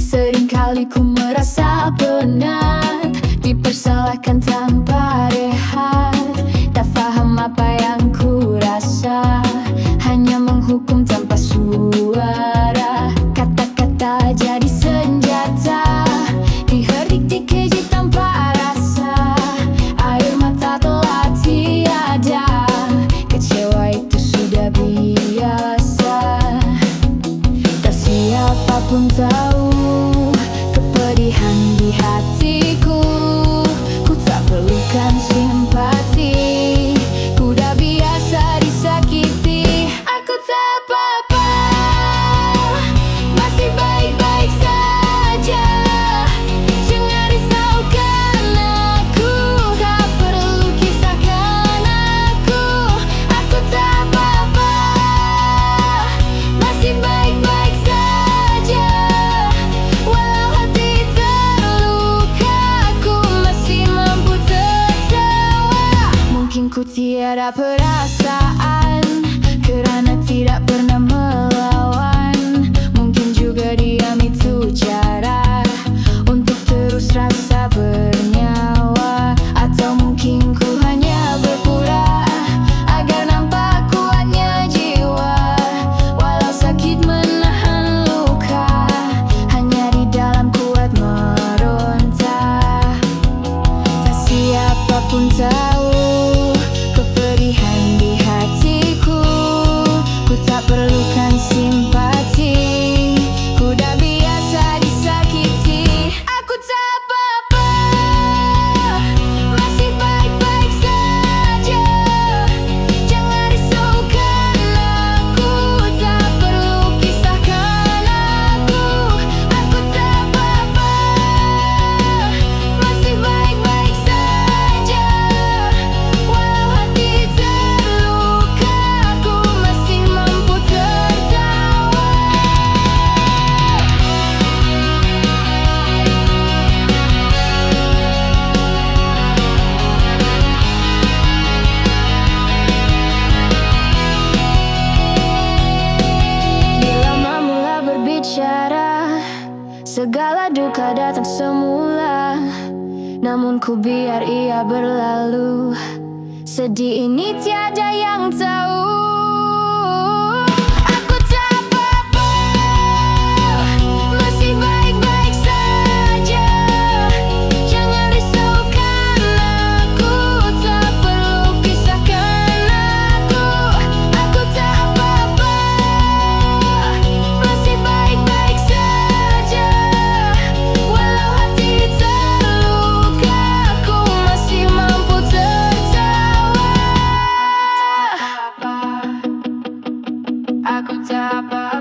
Seringkali ku merasa benar Dipersalahkan tak pun tahu kepedihan di hati. Ku tiada perasaan. Kerana tidak pernah Segala duka datang semula. Namun ku biar ia berlalu. Sedih ini tiada yang tahu. I could die by